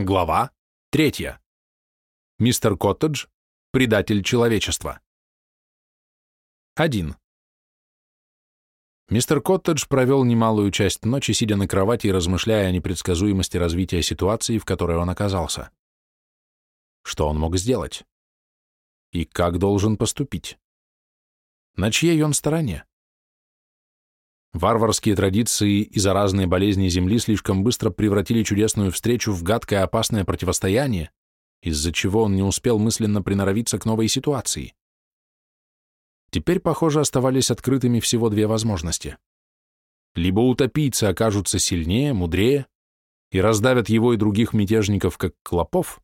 Глава третья. Мистер Коттедж. Предатель человечества. 1. Мистер Коттедж провел немалую часть ночи, сидя на кровати и размышляя о непредсказуемости развития ситуации, в которой он оказался. Что он мог сделать? И как должен поступить? На чьей он стороне? Варварские традиции и заразные болезни Земли слишком быстро превратили чудесную встречу в гадкое опасное противостояние, из-за чего он не успел мысленно приноровиться к новой ситуации. Теперь, похоже, оставались открытыми всего две возможности. Либо утопийцы окажутся сильнее, мудрее и раздавят его и других мятежников, как клопов,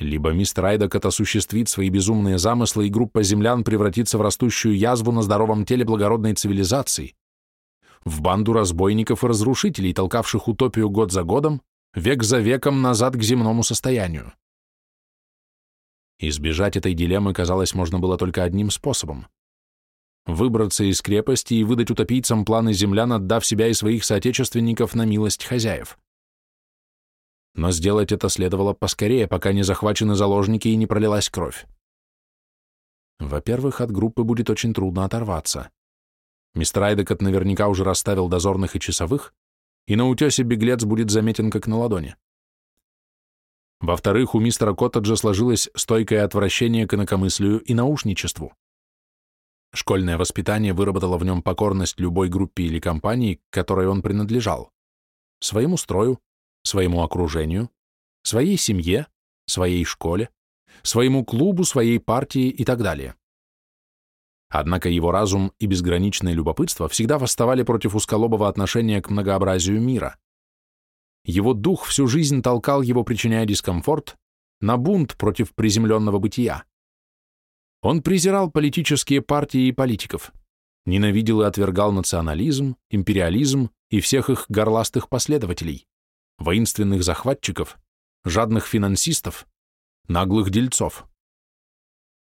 либо мистер Айдакот осуществит свои безумные замыслы, и группа землян превратится в растущую язву на здоровом теле благородной цивилизации, в банду разбойников и разрушителей, толкавших утопию год за годом, век за веком назад к земному состоянию. Избежать этой дилеммы, казалось, можно было только одним способом — выбраться из крепости и выдать утопийцам планы землян, отдав себя и своих соотечественников на милость хозяев но сделать это следовало поскорее, пока не захвачены заложники и не пролилась кровь. Во-первых, от группы будет очень трудно оторваться. Мистер Айдекот наверняка уже расставил дозорных и часовых, и на утесе беглец будет заметен как на ладони. Во-вторых, у мистера Коттеджа сложилось стойкое отвращение к инакомыслию и наушничеству. Школьное воспитание выработало в нем покорность любой группе или компании, к которой он принадлежал, своему строю, своему окружению, своей семье, своей школе, своему клубу, своей партии и так далее. Однако его разум и безграничное любопытство всегда восставали против узколобого отношения к многообразию мира. Его дух всю жизнь толкал его, причиняя дискомфорт, на бунт против приземленного бытия. Он презирал политические партии и политиков, ненавидел и отвергал национализм, империализм и всех их горластых последователей воинственных захватчиков, жадных финансистов, наглых дельцов.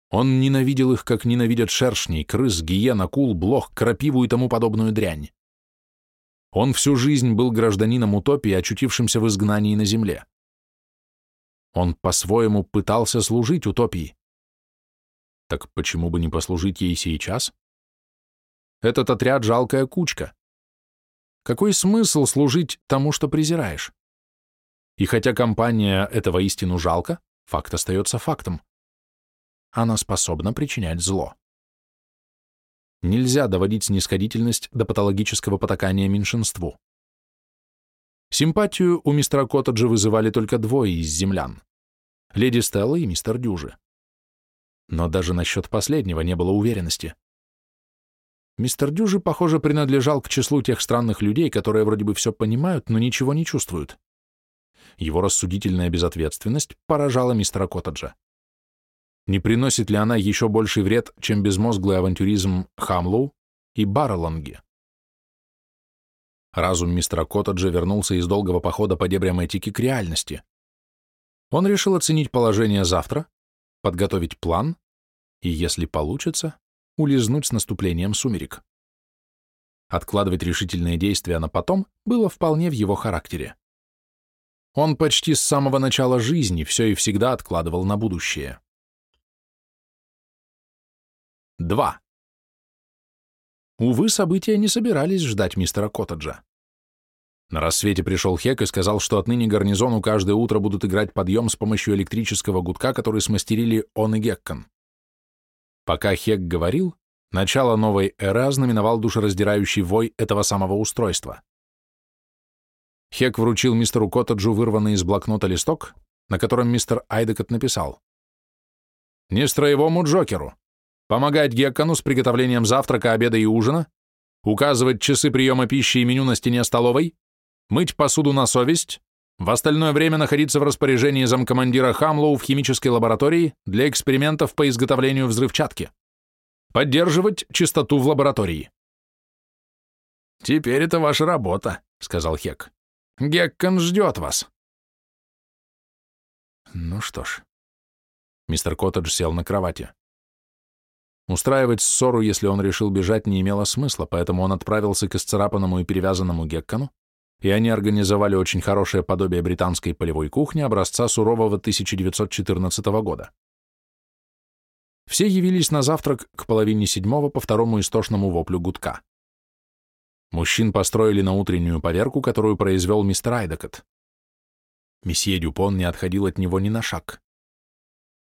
Он ненавидел их, как ненавидят шершней, крыс, гиен, акул, блох, крапиву и тому подобную дрянь. Он всю жизнь был гражданином утопии, очутившимся в изгнании на земле. Он по-своему пытался служить утопии. Так почему бы не послужить ей сейчас? Этот отряд — жалкая кучка. Какой смысл служить тому, что презираешь? И хотя компания этого истину жалко, факт остается фактом. Она способна причинять зло. Нельзя доводить снисходительность до патологического потакания меньшинству. Симпатию у мистера Коттеджа вызывали только двое из землян — леди Стелла и мистер Дюжи. Но даже насчет последнего не было уверенности. Мистер Дюжи, похоже, принадлежал к числу тех странных людей, которые вроде бы все понимают, но ничего не чувствуют его рассудительная безответственность поражала мистера Коттеджа. Не приносит ли она еще больший вред, чем безмозглый авантюризм Хамлоу и Барреланги? Разум мистера Коттеджа вернулся из долгого похода по дебрям этики к реальности. Он решил оценить положение завтра, подготовить план и, если получится, улизнуть с наступлением сумерек. Откладывать решительные действия на потом было вполне в его характере. Он почти с самого начала жизни все и всегда откладывал на будущее. 2. Увы, события не собирались ждать мистера Коттеджа. На рассвете пришел Хек и сказал, что отныне гарнизону каждое утро будут играть подъем с помощью электрического гудка, который смастерили он и Геккон. Пока Хек говорил, начало новой эры ознаменовал душераздирающий вой этого самого устройства. Хек вручил мистеру Коттеджу вырванный из блокнота листок, на котором мистер Айдекот написал. «Не строевому Джокеру. Помогать Геккону с приготовлением завтрака, обеда и ужина, указывать часы приема пищи и меню на стене столовой, мыть посуду на совесть, в остальное время находиться в распоряжении замкомандира Хамлоу в химической лаборатории для экспериментов по изготовлению взрывчатки. Поддерживать чистоту в лаборатории. «Теперь это ваша работа», — сказал Хек. Геккон ждет вас. Ну что ж. Мистер Коттедж сел на кровати. Устраивать ссору, если он решил бежать, не имело смысла, поэтому он отправился к исцарапанному и перевязанному Геккону и они организовали очень хорошее подобие британской полевой кухни образца сурового 1914 года. Все явились на завтрак к половине седьмого по второму истошному воплю гудка. Мужчин построили на утреннюю поверку, которую произвел мистер Айдекот. Месье Дюпон не отходил от него ни на шаг.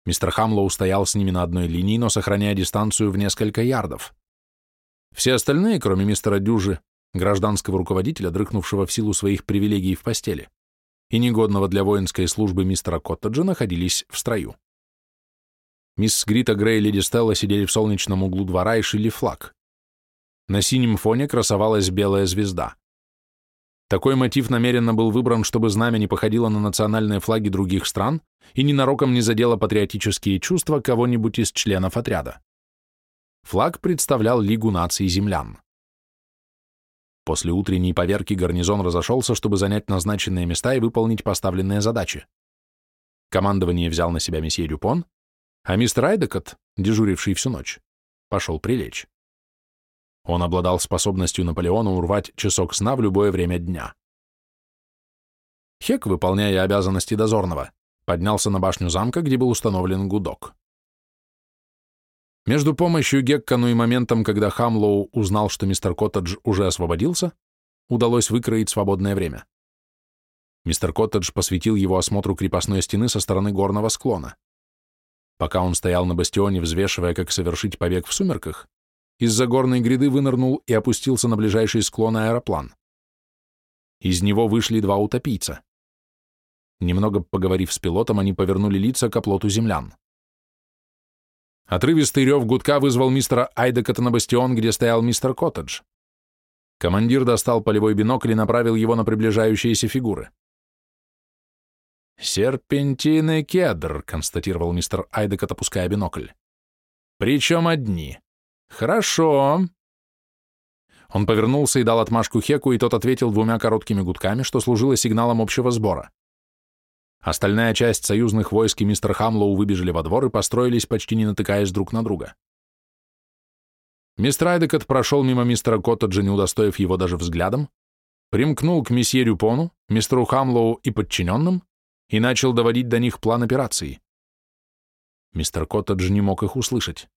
Мистер Хамлоу стоял с ними на одной линии, но сохраняя дистанцию в несколько ярдов. Все остальные, кроме мистера Дюжи, гражданского руководителя, дрыхнувшего в силу своих привилегий в постели, и негодного для воинской службы мистера Коттеджа, находились в строю. Мисс Грита Грей и леди Стелла сидели в солнечном углу двора и шили флаг. На синем фоне красовалась белая звезда. Такой мотив намеренно был выбран, чтобы знамя не походило на национальные флаги других стран и ненароком не задело патриотические чувства кого-нибудь из членов отряда. Флаг представлял Лигу наций землян. После утренней поверки гарнизон разошелся, чтобы занять назначенные места и выполнить поставленные задачи. Командование взял на себя месье Дюпон, а мистер Айдекот, дежуривший всю ночь, пошел прилечь. Он обладал способностью Наполеона урвать часок сна в любое время дня. Хек, выполняя обязанности дозорного, поднялся на башню замка, где был установлен гудок. Между помощью Геккану и моментом, когда Хамлоу узнал, что мистер Коттедж уже освободился, удалось выкроить свободное время. Мистер Коттедж посвятил его осмотру крепостной стены со стороны горного склона. Пока он стоял на бастионе, взвешивая, как совершить побег в сумерках, из-за горной гряды вынырнул и опустился на ближайший склон аэроплан. Из него вышли два утопийца. Немного поговорив с пилотом, они повернули лица к оплоту землян. Отрывистый рев гудка вызвал мистера Айдекота на бастион, где стоял мистер Коттедж. Командир достал полевой бинокль и направил его на приближающиеся фигуры. «Серпентин кедр», — констатировал мистер Айдекот, опуская бинокль. «Причем одни. «Хорошо». Он повернулся и дал отмашку Хеку, и тот ответил двумя короткими гудками, что служило сигналом общего сбора. Остальная часть союзных войск и мистер Хамлоу выбежали во двор и построились, почти не натыкаясь друг на друга. Мистер Айдекот прошел мимо мистера Коттеджа, не удостоив его даже взглядом, примкнул к месье Рюпону, мистеру Хамлоу и подчиненным и начал доводить до них план операции. Мистер Коттедж не мог их услышать.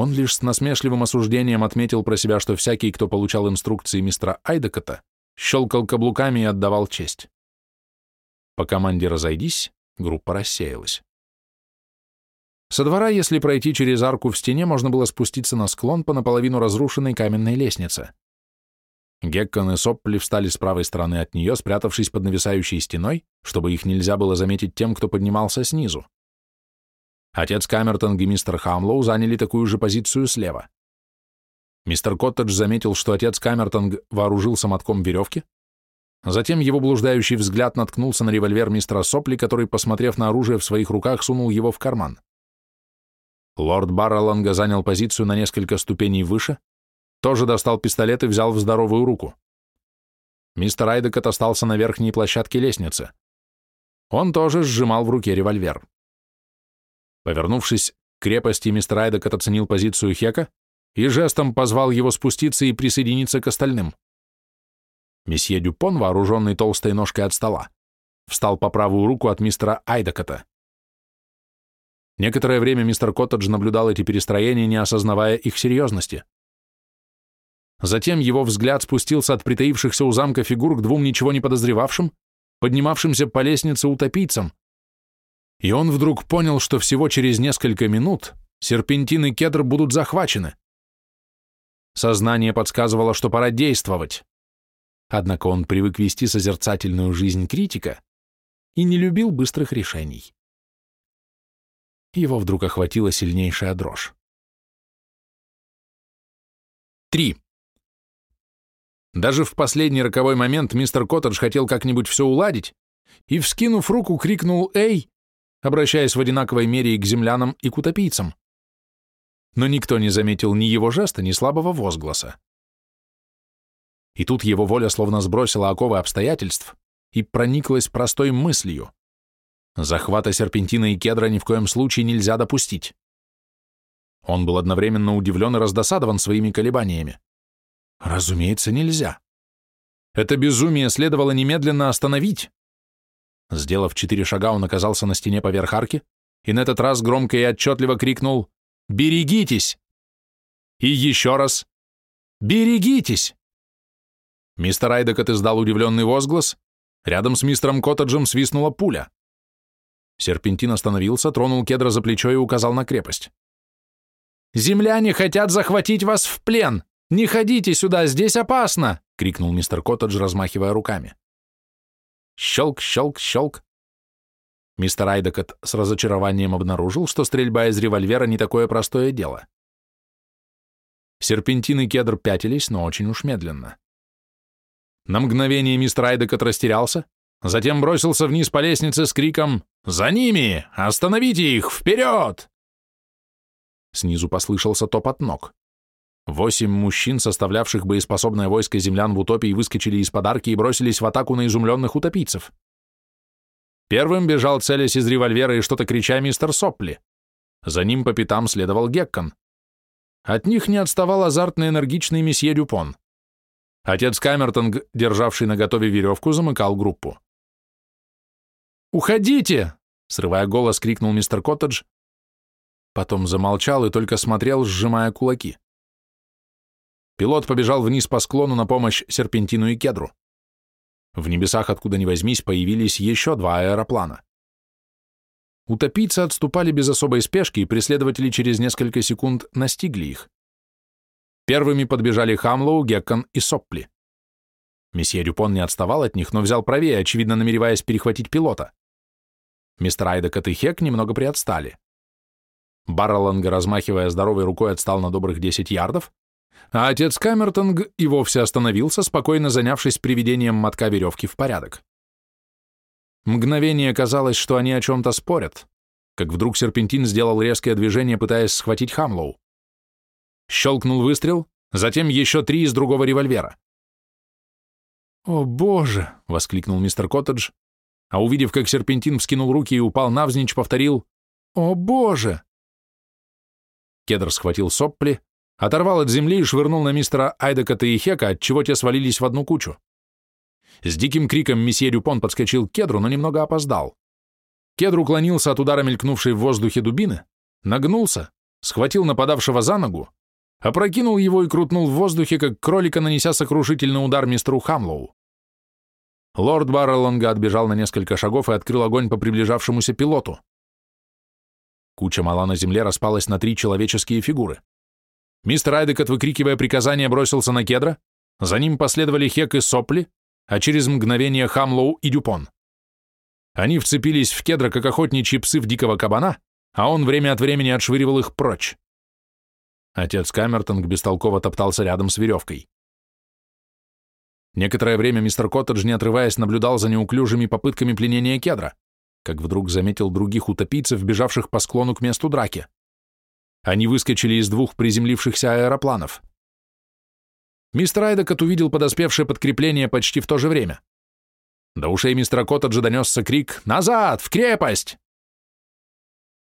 Он лишь с насмешливым осуждением отметил про себя, что всякий, кто получал инструкции мистера Айдекота, щелкал каблуками и отдавал честь. По команде «разойдись» группа рассеялась. Со двора, если пройти через арку в стене, можно было спуститься на склон по наполовину разрушенной каменной лестнице. Геккон и Соппли встали с правой стороны от нее, спрятавшись под нависающей стеной, чтобы их нельзя было заметить тем, кто поднимался снизу. Отец Камертонг и мистер Хамлоу заняли такую же позицию слева. Мистер Коттедж заметил, что отец Камертонг вооружился мотком веревки, затем его блуждающий взгляд наткнулся на револьвер мистера Сопли, который, посмотрев на оружие в своих руках, сунул его в карман. Лорд Барроланга занял позицию на несколько ступеней выше, тоже достал пистолет и взял в здоровую руку. Мистер Айдекот остался на верхней площадке лестницы. Он тоже сжимал в руке револьвер. Повернувшись к крепости, мистер Айдек оценил позицию Хека и жестом позвал его спуститься и присоединиться к остальным. Месье Дюпон, вооруженный толстой ножкой от стола, встал по правую руку от мистера Айдекота. Некоторое время мистер Коттедж наблюдал эти перестроения, не осознавая их серьезности. Затем его взгляд спустился от притаившихся у замка фигур к двум ничего не подозревавшим, поднимавшимся по лестнице утопийцам, и он вдруг понял, что всего через несколько минут серпентин и кедр будут захвачены. Сознание подсказывало, что пора действовать. Однако он привык вести созерцательную жизнь критика и не любил быстрых решений. Его вдруг охватила сильнейшая дрожь. 3. Даже в последний роковой момент мистер Коттедж хотел как-нибудь все уладить и, вскинув руку, крикнул «Эй!» Обращаясь в одинаковой мере и к землянам, и к утопийцам. Но никто не заметил ни его жеста, ни слабого возгласа. И тут его воля словно сбросила оковы обстоятельств и прониклась простой мыслью. Захвата серпентина и кедра ни в коем случае нельзя допустить. Он был одновременно удивлен и раздосадован своими колебаниями. Разумеется, нельзя. Это безумие следовало немедленно остановить. Сделав четыре шага, он оказался на стене поверх арки и на этот раз громко и отчетливо крикнул «Берегитесь!» И еще раз «Берегитесь!» Мистер Айдекот издал удивленный возглас, рядом с мистером Коттеджем свистнула пуля. Серпентин остановился, тронул кедра за плечо и указал на крепость. «Земляне хотят захватить вас в плен! Не ходите сюда, здесь опасно!» — крикнул мистер Коттедж, размахивая руками. Щелк, щелк, щелк. Мистер Айдекот с разочарованием обнаружил, что стрельба из револьвера не такое простое дело. Серпентин и кедр пятились, но очень уж медленно. На мгновение мистер Айдекот растерялся, затем бросился вниз по лестнице с криком «За ними! Остановите их! Вперед!» Снизу послышался топот ног. Восемь мужчин, составлявших боеспособное войско землян в утопии, выскочили из подарки и бросились в атаку на изумленных утопийцев. Первым бежал, целясь из револьвера и что-то крича мистер Сопли. За ним по пятам следовал Геккон. От них не отставал азартный энергичный месье Дюпон. Отец Камертонг, державший на готове веревку, замыкал группу. «Уходите!» — срывая голос, крикнул мистер Коттедж. Потом замолчал и только смотрел, сжимая кулаки. Пилот побежал вниз по склону на помощь серпентину и кедру. В небесах, откуда ни возьмись, появились еще два аэроплана. Утопийцы отступали без особой спешки, и преследователи через несколько секунд настигли их. Первыми подбежали Хамлоу, Геккон и Соппли. Месье Дюпон не отставал от них, но взял правее, очевидно намереваясь перехватить пилота. Мистер Айдекот и Хек немного приотстали. Барреланга, размахивая здоровой рукой, отстал на добрых 10 ярдов, а отец Камертонг и вовсе остановился, спокойно занявшись приведением мотка веревки в порядок. Мгновение казалось, что они о чем-то спорят, как вдруг Серпентин сделал резкое движение, пытаясь схватить Хамлоу. Щелкнул выстрел, затем еще три из другого револьвера. «О, боже!» — воскликнул мистер Коттедж, а увидев, как Серпентин вскинул руки и упал навзничь, повторил «О, боже!» Кедр схватил сопли, оторвал от земли и швырнул на мистера Айдекота и Хека, отчего те свалились в одну кучу. С диким криком месье Дюпон подскочил к кедру, но немного опоздал. Кедр уклонился от удара мелькнувшей в воздухе дубины, нагнулся, схватил нападавшего за ногу, опрокинул его и крутнул в воздухе, как кролика, нанеся сокрушительный удар мистеру Хамлоу. Лорд Баррелонга отбежал на несколько шагов и открыл огонь по приближавшемуся пилоту. Куча мала на земле распалась на три человеческие фигуры. Мистер Айдекот, выкрикивая приказание, бросился на кедра, за ним последовали Хек и Сопли, а через мгновение Хамлоу и Дюпон. Они вцепились в кедра, как охотничьи псы в дикого кабана, а он время от времени отшвыривал их прочь. Отец Камертонг бестолково топтался рядом с веревкой. Некоторое время мистер Коттедж, не отрываясь, наблюдал за неуклюжими попытками пленения кедра, как вдруг заметил других утопийцев, бежавших по склону к месту драки. Они выскочили из двух приземлившихся аэропланов. Мистер Айдекот увидел подоспевшее подкрепление почти в то же время. До ушей мистера Коттеджа донесся крик «Назад! В крепость!»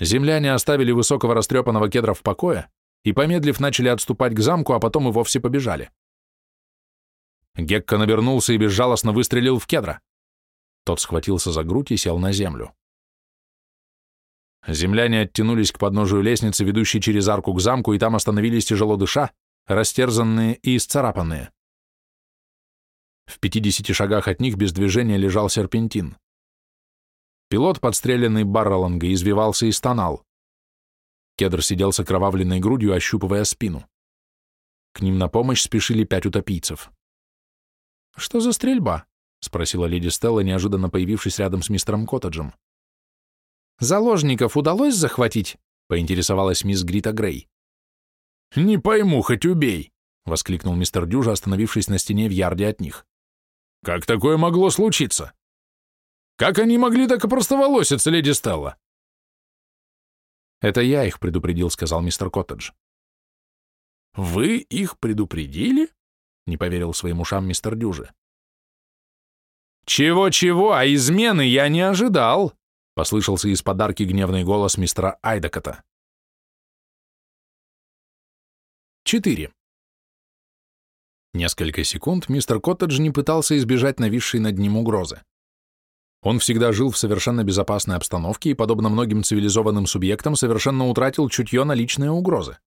Земляне оставили высокого растрепанного кедра в покое и, помедлив, начали отступать к замку, а потом и вовсе побежали. Гекко навернулся и безжалостно выстрелил в кедра. Тот схватился за грудь и сел на землю. Земляне оттянулись к подножию лестницы, ведущей через арку к замку, и там остановились тяжело дыша, растерзанные и исцарапанные. В пятидесяти шагах от них без движения лежал серпентин. Пилот, подстреленный Барроланга, извивался и стонал. Кедр сидел с окровавленной грудью, ощупывая спину. К ним на помощь спешили пять утопийцев. «Что за стрельба?» — спросила леди Стелла, неожиданно появившись рядом с мистером Коттеджем. «Заложников удалось захватить?» — поинтересовалась мисс Грита Грей. «Не пойму, хоть убей!» — воскликнул мистер Дюжа, остановившись на стене в ярде от них. «Как такое могло случиться? Как они могли так и простоволоситься, леди Стелла?» «Это я их предупредил», — сказал мистер Коттедж. «Вы их предупредили?» — не поверил своим ушам мистер Дюжи. «Чего-чего, а измены я не ожидал!» Послышался из подарки гневный голос мистера Айдакота. 4. Несколько секунд мистер Коттедж не пытался избежать нависшей над ним угрозы. Он всегда жил в совершенно безопасной обстановке и, подобно многим цивилизованным субъектам, совершенно утратил чутье на личные угрозы.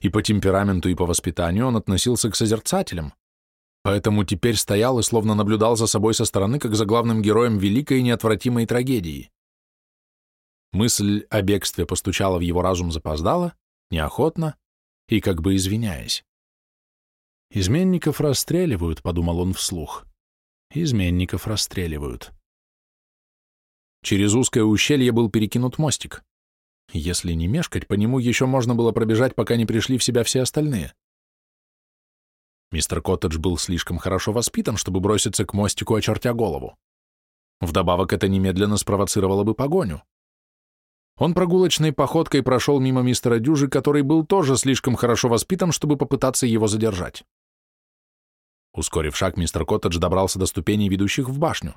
И по темпераменту, и по воспитанию он относился к созерцателям, поэтому теперь стоял и словно наблюдал за собой со стороны, как за главным героем великой и неотвратимой трагедии. Мысль о бегстве постучала в его разум запоздало, неохотно и как бы извиняясь. «Изменников расстреливают», — подумал он вслух. «Изменников расстреливают». Через узкое ущелье был перекинут мостик. Если не мешкать, по нему еще можно было пробежать, пока не пришли в себя все остальные. Мистер Коттедж был слишком хорошо воспитан, чтобы броситься к мостику, очертя голову. Вдобавок это немедленно спровоцировало бы погоню. Он прогулочной походкой прошел мимо мистера Дюжи, который был тоже слишком хорошо воспитан, чтобы попытаться его задержать. Ускорив шаг, мистер Коттедж добрался до ступеней, ведущих в башню.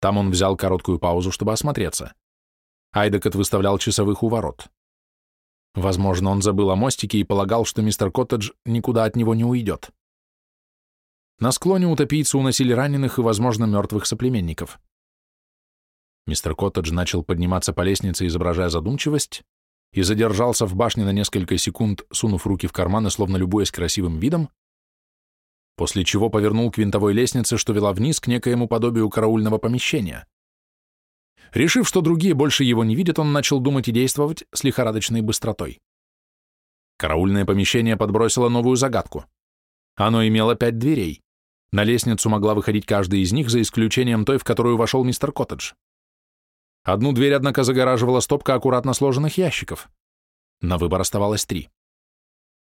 Там он взял короткую паузу, чтобы осмотреться. Айдекот выставлял часовых у ворот. Возможно, он забыл о мостике и полагал, что мистер Коттедж никуда от него не уйдет. На склоне утопийцы уносили раненых и, возможно, мертвых соплеменников. Мистер Коттедж начал подниматься по лестнице, изображая задумчивость, и задержался в башне на несколько секунд, сунув руки в карманы, словно любуясь красивым видом, после чего повернул к винтовой лестнице, что вела вниз к некоему подобию караульного помещения. Решив, что другие больше его не видят, он начал думать и действовать с лихорадочной быстротой. Караульное помещение подбросило новую загадку. Оно имело пять дверей. На лестницу могла выходить каждая из них, за исключением той, в которую вошел мистер Коттедж. Одну дверь, однако, загораживала стопка аккуратно сложенных ящиков. На выбор оставалось три.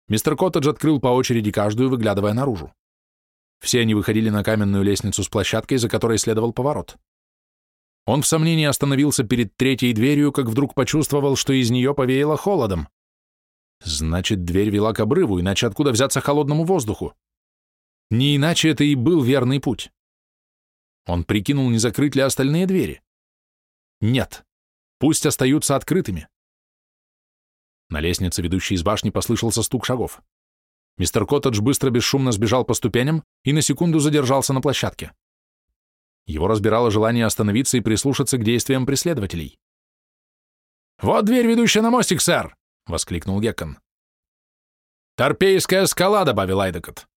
Мистер Коттедж открыл по очереди каждую, выглядывая наружу. Все они выходили на каменную лестницу с площадкой, за которой следовал поворот. Он в сомнении остановился перед третьей дверью, как вдруг почувствовал, что из нее повеяло холодом. Значит, дверь вела к обрыву, иначе откуда взяться холодному воздуху? Не иначе это и был верный путь. Он прикинул, не закрыть ли остальные двери. Нет, пусть остаются открытыми. На лестнице, ведущей из башни, послышался стук шагов. Мистер Коттедж быстро бесшумно сбежал по ступеням и на секунду задержался на площадке. Его разбирало желание остановиться и прислушаться к действиям преследователей. «Вот дверь, ведущая на мостик, сэр!» — воскликнул Геккон. «Торпейская скала», — добавил Айдекот.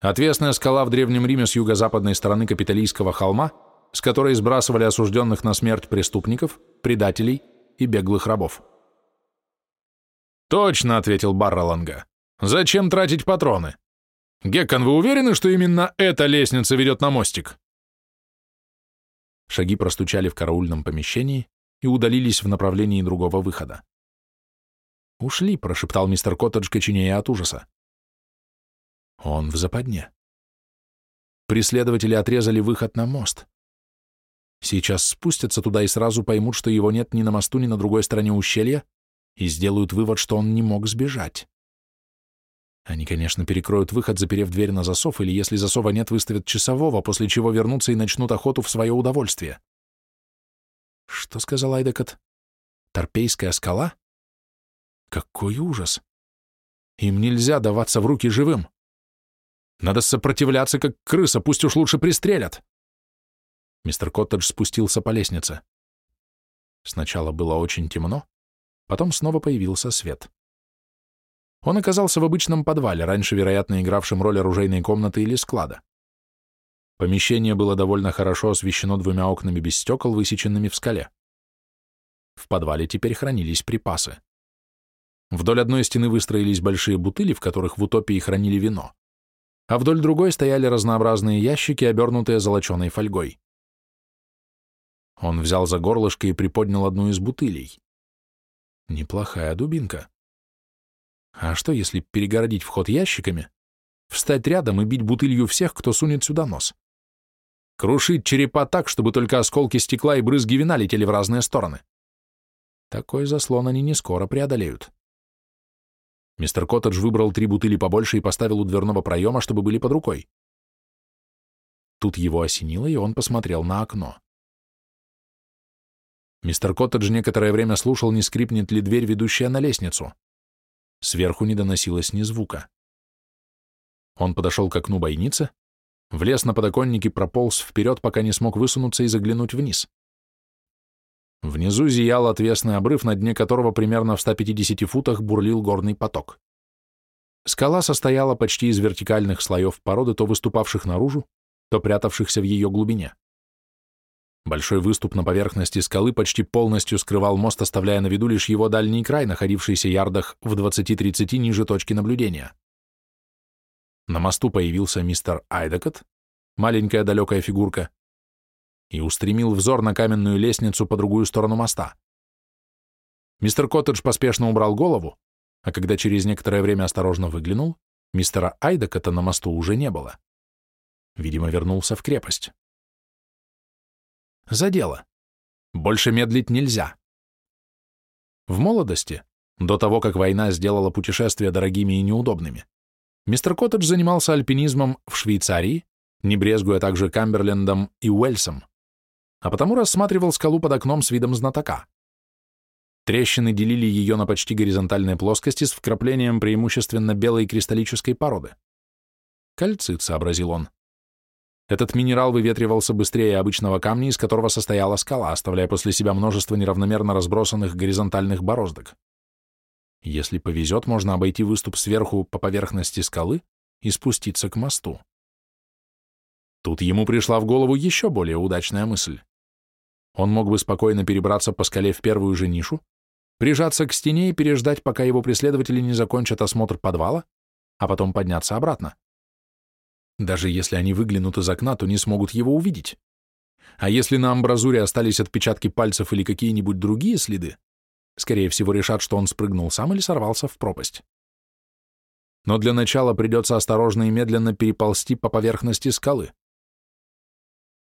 Отвесная скала в Древнем Риме с юго-западной стороны Капитолийского холма, с которой сбрасывали осужденных на смерть преступников, предателей и беглых рабов. «Точно», — ответил Барроланга. «Зачем тратить патроны? Геккон, вы уверены, что именно эта лестница ведет на мостик?» Шаги простучали в караульном помещении и удалились в направлении другого выхода. «Ушли», — прошептал мистер Коттедж, коченея от ужаса. Он в западне. Преследователи отрезали выход на мост. Сейчас спустятся туда и сразу поймут, что его нет ни на мосту, ни на другой стороне ущелья, и сделают вывод, что он не мог сбежать. Они, конечно, перекроют выход, заперев дверь на засов, или, если засова нет, выставят часового, после чего вернутся и начнут охоту в свое удовольствие. Что сказал Айдекот? Торпейская скала? Какой ужас! Им нельзя даваться в руки живым. Надо сопротивляться, как крыса, пусть уж лучше пристрелят. Мистер Коттедж спустился по лестнице. Сначала было очень темно, Потом снова появился свет. Он оказался в обычном подвале, раньше, вероятно, игравшем роль оружейной комнаты или склада. Помещение было довольно хорошо освещено двумя окнами без стекол, высеченными в скале. В подвале теперь хранились припасы. Вдоль одной стены выстроились большие бутыли, в которых в утопии хранили вино, а вдоль другой стояли разнообразные ящики, обернутые золоченой фольгой. Он взял за горлышко и приподнял одну из бутылей. Неплохая дубинка. А что, если перегородить вход ящиками, встать рядом и бить бутылью всех, кто сунет сюда нос? Крушить черепа так, чтобы только осколки стекла и брызги вина летели в разные стороны. Такой заслон они не скоро преодолеют. Мистер Коттедж выбрал три бутыли побольше и поставил у дверного проема, чтобы были под рукой. Тут его осенило, и он посмотрел на окно. Мистер Коттедж некоторое время слушал, не скрипнет ли дверь, ведущая на лестницу. Сверху не доносилось ни звука. Он подошел к окну бойницы, влез на подоконник и прополз вперед, пока не смог высунуться и заглянуть вниз. Внизу зиял отвесный обрыв, на дне которого примерно в 150 футах бурлил горный поток. Скала состояла почти из вертикальных слоев породы, то выступавших наружу, то прятавшихся в ее глубине. Большой выступ на поверхности скалы почти полностью скрывал мост, оставляя на виду лишь его дальний край, находившийся ярдах в 20-30 ниже точки наблюдения. На мосту появился мистер Айдекот, маленькая далекая фигурка, и устремил взор на каменную лестницу по другую сторону моста. Мистер Коттедж поспешно убрал голову, а когда через некоторое время осторожно выглянул, мистера Айдекота на мосту уже не было. Видимо, вернулся в крепость. За дело. Больше медлить нельзя. В молодости, до того, как война сделала путешествия дорогими и неудобными, мистер Коттедж занимался альпинизмом в Швейцарии, не брезгуя также Камберлендом и Уэльсом, а потому рассматривал скалу под окном с видом знатока. Трещины делили ее на почти горизонтальные плоскости с вкраплением преимущественно белой кристаллической породы. Кальцит, сообразил он. Этот минерал выветривался быстрее обычного камня, из которого состояла скала, оставляя после себя множество неравномерно разбросанных горизонтальных бороздок. Если повезет, можно обойти выступ сверху по поверхности скалы и спуститься к мосту. Тут ему пришла в голову еще более удачная мысль. Он мог бы спокойно перебраться по скале в первую же нишу, прижаться к стене и переждать, пока его преследователи не закончат осмотр подвала, а потом подняться обратно. Даже если они выглянут из окна, то не смогут его увидеть. А если на амбразуре остались отпечатки пальцев или какие-нибудь другие следы, скорее всего решат, что он спрыгнул сам или сорвался в пропасть. Но для начала придется осторожно и медленно переползти по поверхности скалы.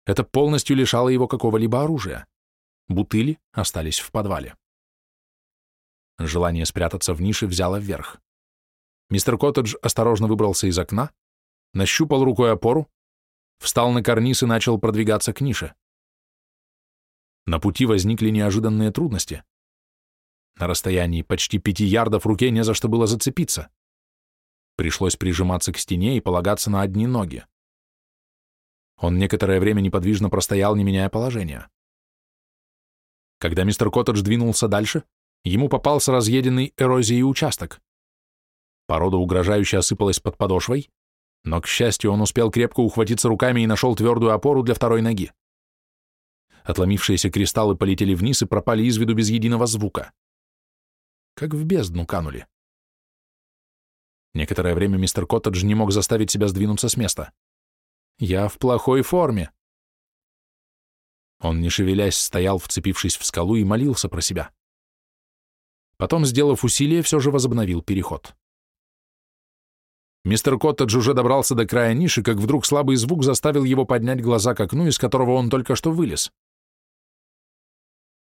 Это полностью лишало его какого-либо оружия. Бутыли остались в подвале. Желание спрятаться в нише взяло вверх. Мистер Коттедж осторожно выбрался из окна, нащупал рукой опору, встал на карниз и начал продвигаться к нише. На пути возникли неожиданные трудности. На расстоянии почти пяти ярдов руке не за что было зацепиться. Пришлось прижиматься к стене и полагаться на одни ноги. Он некоторое время неподвижно простоял, не меняя положения. Когда мистер Коттедж двинулся дальше, ему попался разъеденный эрозией участок. Порода угрожающе осыпалась под подошвой, но, к счастью, он успел крепко ухватиться руками и нашел твердую опору для второй ноги. Отломившиеся кристаллы полетели вниз и пропали из виду без единого звука. Как в бездну канули. Некоторое время мистер Коттедж не мог заставить себя сдвинуться с места. «Я в плохой форме». Он, не шевелясь, стоял, вцепившись в скалу, и молился про себя. Потом, сделав усилие, все же возобновил переход. Мистер Коттедж уже добрался до края ниши, как вдруг слабый звук заставил его поднять глаза к окну, из которого он только что вылез.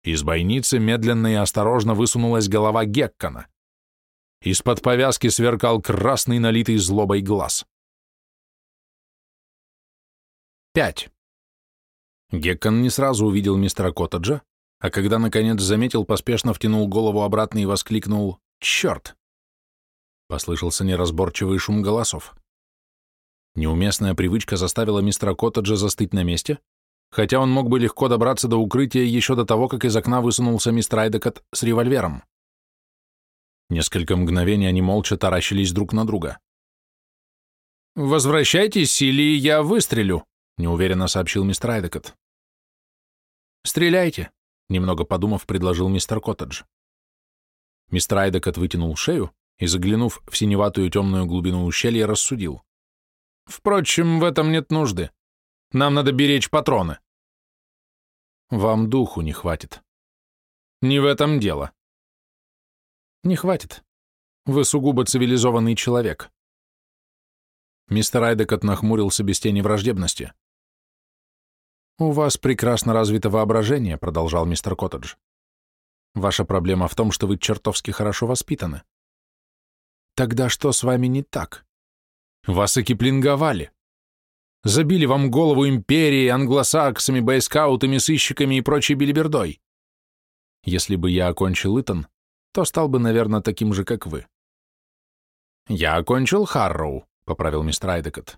Из бойницы медленно и осторожно высунулась голова Геккана. Из-под повязки сверкал красный налитый злобой глаз. 5. Геккан не сразу увидел мистера Коттеджа, а когда, наконец, заметил, поспешно втянул голову обратно и воскликнул «Черт!». Послышался неразборчивый шум голосов. Неуместная привычка заставила мистера Коттеджа застыть на месте, хотя он мог бы легко добраться до укрытия еще до того, как из окна высунулся мистер Айдекот с револьвером. Несколько мгновений они молча таращились друг на друга. «Возвращайтесь, или я выстрелю», — неуверенно сообщил мистер Айдекот. «Стреляйте», — немного подумав, предложил мистер Коттедж. Мистер Айдекот вытянул шею, и, заглянув в синеватую темную глубину ущелья, рассудил. «Впрочем, в этом нет нужды. Нам надо беречь патроны». «Вам духу не хватит». «Не в этом дело». «Не хватит. Вы сугубо цивилизованный человек». Мистер Айдекот нахмурился без тени враждебности. «У вас прекрасно развито воображение», — продолжал мистер Коттедж. «Ваша проблема в том, что вы чертовски хорошо воспитаны. Тогда что с вами не так? Вас экиплинговали. Забили вам голову империей, англосаксами, бойскаутами, сыщиками и прочей билибердой. Если бы я окончил Итон, то стал бы, наверное, таким же, как вы. Я окончил Харроу, — поправил мистер Айдекот.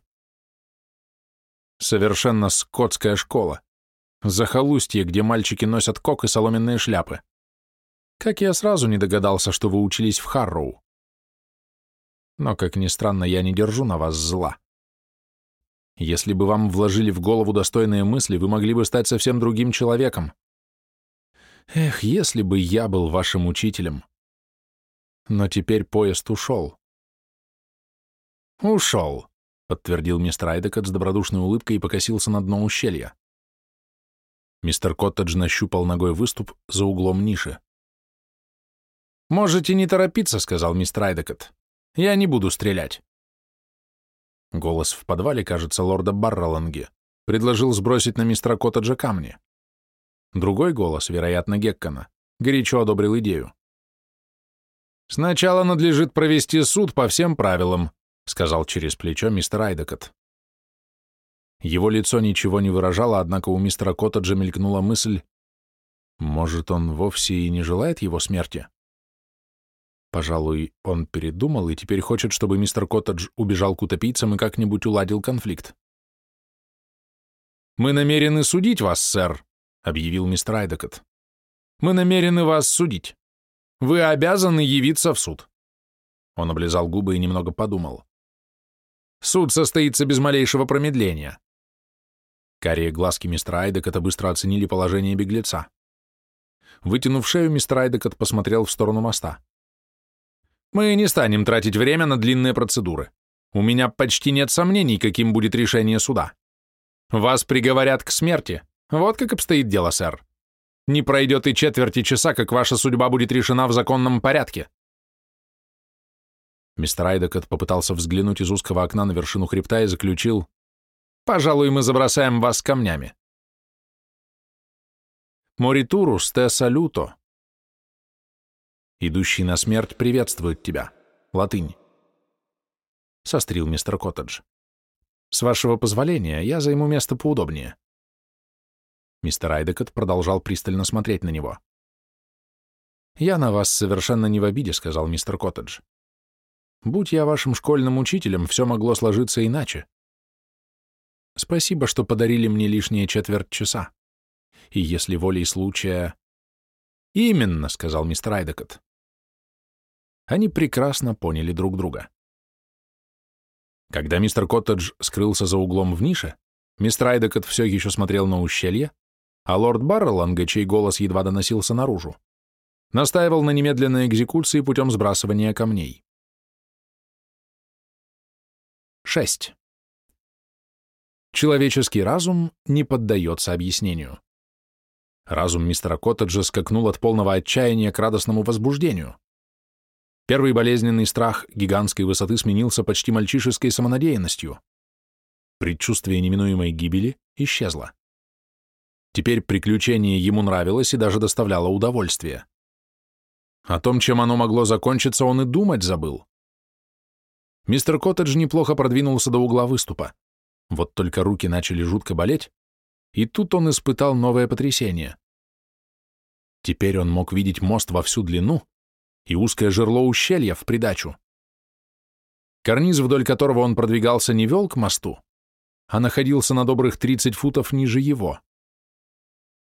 «Совершенно скотская школа. Захолустье, где мальчики носят кок и соломенные шляпы. Как я сразу не догадался, что вы учились в Харроу. Но, как ни странно, я не держу на вас зла. Если бы вам вложили в голову достойные мысли, вы могли бы стать совсем другим человеком. Эх, если бы я был вашим учителем. Но теперь поезд ушел. Ушел, подтвердил мистер Айдекот с добродушной улыбкой и покосился на дно ущелья. Мистер Коттедж нащупал ногой выступ за углом ниши. «Можете не торопиться», — сказал мистер Айдекот. «Я не буду стрелять». Голос в подвале, кажется, лорда Барроланги, предложил сбросить на мистера Коттеджа камни. Другой голос, вероятно, Геккона, горячо одобрил идею. «Сначала надлежит провести суд по всем правилам», сказал через плечо мистер Айдекот. Его лицо ничего не выражало, однако у мистера Коттеджа мелькнула мысль, может, он вовсе и не желает его смерти? Пожалуй, он передумал и теперь хочет, чтобы мистер Коттедж убежал к утопийцам и как-нибудь уладил конфликт. «Мы намерены судить вас, сэр», — объявил мистер Айдекот. «Мы намерены вас судить. Вы обязаны явиться в суд». Он облизал губы и немного подумал. «Суд состоится без малейшего промедления». Карие глазки мистера Айдекота быстро оценили положение беглеца. Вытянув шею, мистер Айдекот посмотрел в сторону моста. Мы не станем тратить время на длинные процедуры. У меня почти нет сомнений, каким будет решение суда. Вас приговорят к смерти. Вот как обстоит дело, сэр. Не пройдет и четверти часа, как ваша судьба будет решена в законном порядке. Мистер Айдекот попытался взглянуть из узкого окна на вершину хребта и заключил, «Пожалуй, мы забросаем вас камнями». «Моритурус те салюто», Идущий на смерть приветствует тебя. Латынь. Сострил мистер Коттедж. С вашего позволения, я займу место поудобнее. Мистер Айдекот продолжал пристально смотреть на него. «Я на вас совершенно не в обиде», — сказал мистер Коттедж. «Будь я вашим школьным учителем, все могло сложиться иначе. Спасибо, что подарили мне лишние четверть часа. И если волей случая...» «Именно», — сказал мистер Айдекот. Они прекрасно поняли друг друга. Когда мистер Коттедж скрылся за углом в нише, мистер Айдекот все еще смотрел на ущелье, а лорд Барреланга, чей голос едва доносился наружу, настаивал на немедленной экзекуции путем сбрасывания камней. 6. Человеческий разум не поддается объяснению. Разум мистера Коттеджа скакнул от полного отчаяния к радостному возбуждению. Первый болезненный страх гигантской высоты сменился почти мальчишеской самонадеянностью. Предчувствие неминуемой гибели исчезло. Теперь приключение ему нравилось и даже доставляло удовольствие. О том, чем оно могло закончиться, он и думать забыл. Мистер Коттедж неплохо продвинулся до угла выступа. Вот только руки начали жутко болеть, и тут он испытал новое потрясение. Теперь он мог видеть мост во всю длину, и узкое жерло ущелья в придачу. Карниз, вдоль которого он продвигался, не вел к мосту, а находился на добрых 30 футов ниже его.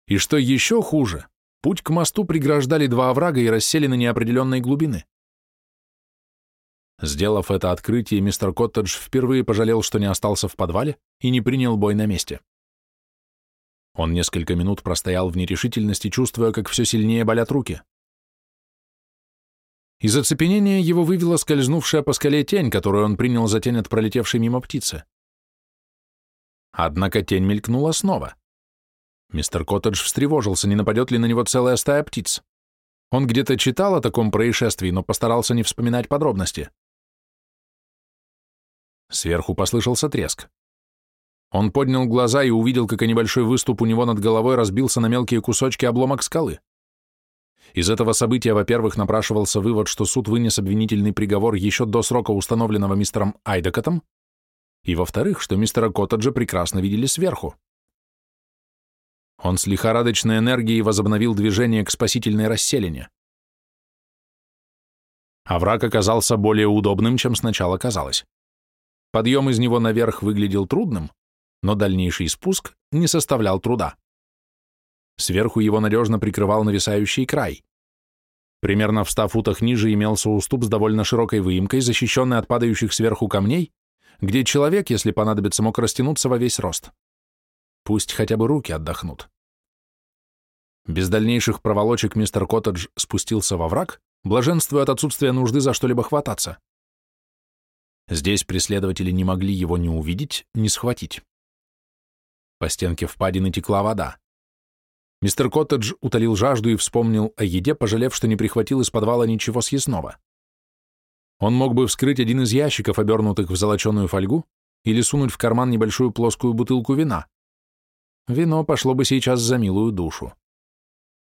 И что еще хуже, путь к мосту преграждали два оврага и расселены неопределенной глубины. Сделав это открытие, мистер Коттедж впервые пожалел, что не остался в подвале и не принял бой на месте. Он несколько минут простоял в нерешительности, чувствуя, как все сильнее болят руки. Из оцепенения его вывела скользнувшая по скале тень, которую он принял за тень от пролетевшей мимо птицы. Однако тень мелькнула снова. Мистер Коттедж встревожился, не нападет ли на него целая стая птиц. Он где-то читал о таком происшествии, но постарался не вспоминать подробности. Сверху послышался треск. Он поднял глаза и увидел, как небольшой выступ у него над головой разбился на мелкие кусочки обломок скалы. Из этого события, во-первых, напрашивался вывод, что суд вынес обвинительный приговор еще до срока, установленного мистером Айдекотом, и, во-вторых, что мистера Коттеджа прекрасно видели сверху. Он с лихорадочной энергией возобновил движение к спасительной расселине. А враг оказался более удобным, чем сначала казалось. Подъем из него наверх выглядел трудным, но дальнейший спуск не составлял труда. Сверху его надежно прикрывал нависающий край. Примерно в ста футах ниже имелся уступ с довольно широкой выемкой, защищенный от падающих сверху камней, где человек, если понадобится, мог растянуться во весь рост. Пусть хотя бы руки отдохнут. Без дальнейших проволочек мистер Коттедж спустился во враг, блаженствуя от отсутствия нужды за что-либо хвататься. Здесь преследователи не могли его ни увидеть, ни схватить. По стенке впадины текла вода. Мистер Коттедж утолил жажду и вспомнил о еде, пожалев, что не прихватил из подвала ничего съестного. Он мог бы вскрыть один из ящиков, обернутых в золоченую фольгу, или сунуть в карман небольшую плоскую бутылку вина. Вино пошло бы сейчас за милую душу.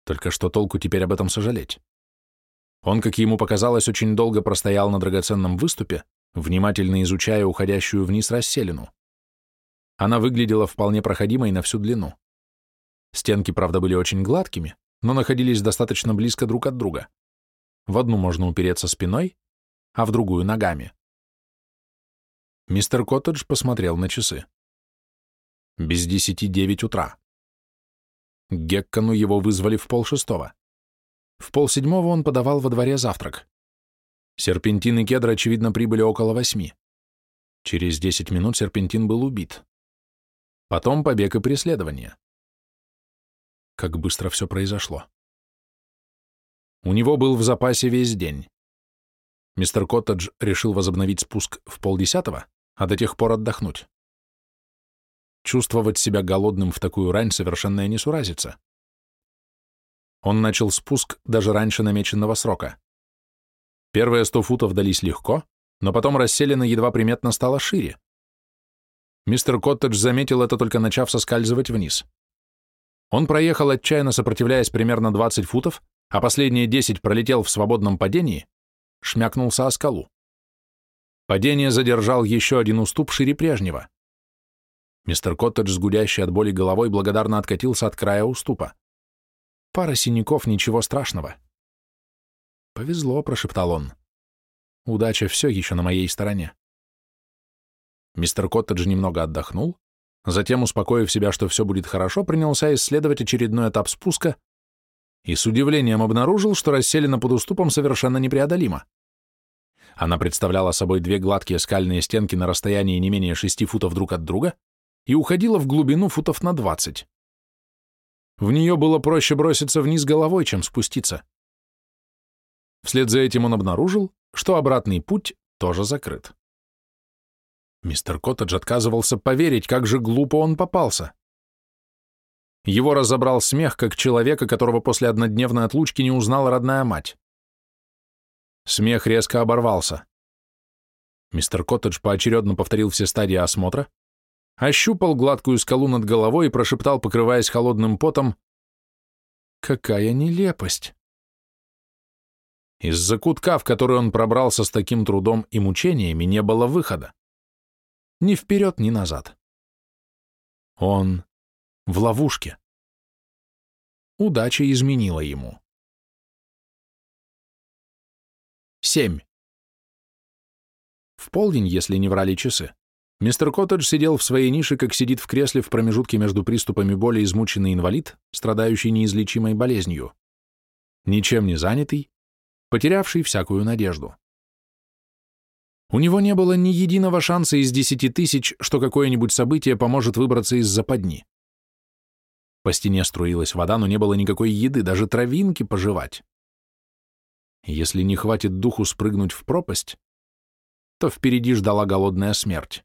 Только что толку теперь об этом сожалеть? Он, как ему показалось, очень долго простоял на драгоценном выступе, внимательно изучая уходящую вниз расселину. Она выглядела вполне проходимой на всю длину. Стенки, правда, были очень гладкими, но находились достаточно близко друг от друга. В одну можно упереться спиной, а в другую — ногами. Мистер Коттедж посмотрел на часы. Без десяти девять утра. Геккану его вызвали в полшестого. В полседьмого он подавал во дворе завтрак. Серпентин и кедр, очевидно, прибыли около восьми. Через десять минут Серпентин был убит. Потом побег и преследование. Как быстро все произошло. У него был в запасе весь день. Мистер Коттедж решил возобновить спуск в полдесятого, а до тех пор отдохнуть. Чувствовать себя голодным в такую рань совершенная несуразица. Он начал спуск даже раньше намеченного срока. Первые сто футов дались легко, но потом расселена едва приметно стала шире. Мистер Коттедж заметил это, только начав соскальзывать вниз. Он проехал, отчаянно сопротивляясь примерно 20 футов, а последние 10 пролетел в свободном падении, шмякнулся о скалу. Падение задержал еще один уступ шире прежнего. Мистер Коттедж с гудящей от боли головой благодарно откатился от края уступа. Пара синяков, ничего страшного. «Повезло», — прошептал он. «Удача все еще на моей стороне». Мистер Коттедж немного отдохнул, Затем, успокоив себя, что все будет хорошо, принялся исследовать очередной этап спуска и с удивлением обнаружил, что расселена под уступом совершенно непреодолима. Она представляла собой две гладкие скальные стенки на расстоянии не менее шести футов друг от друга и уходила в глубину футов на двадцать. В нее было проще броситься вниз головой, чем спуститься. Вслед за этим он обнаружил, что обратный путь тоже закрыт. Мистер Коттедж отказывался поверить, как же глупо он попался. Его разобрал смех, как человека, которого после однодневной отлучки не узнала родная мать. Смех резко оборвался. Мистер Коттедж поочередно повторил все стадии осмотра, ощупал гладкую скалу над головой и прошептал, покрываясь холодным потом, «Какая нелепость!» Из-за кутка, в который он пробрался с таким трудом и мучениями, не было выхода. Ни вперед, ни назад. Он в ловушке. Удача изменила ему. 7. В полдень, если не врали часы, мистер Коттедж сидел в своей нише, как сидит в кресле в промежутке между приступами боли измученный инвалид, страдающий неизлечимой болезнью, ничем не занятый, потерявший всякую надежду. У него не было ни единого шанса из десяти тысяч, что какое-нибудь событие поможет выбраться из западни. По стене струилась вода, но не было никакой еды, даже травинки пожевать. Если не хватит духу спрыгнуть в пропасть, то впереди ждала голодная смерть.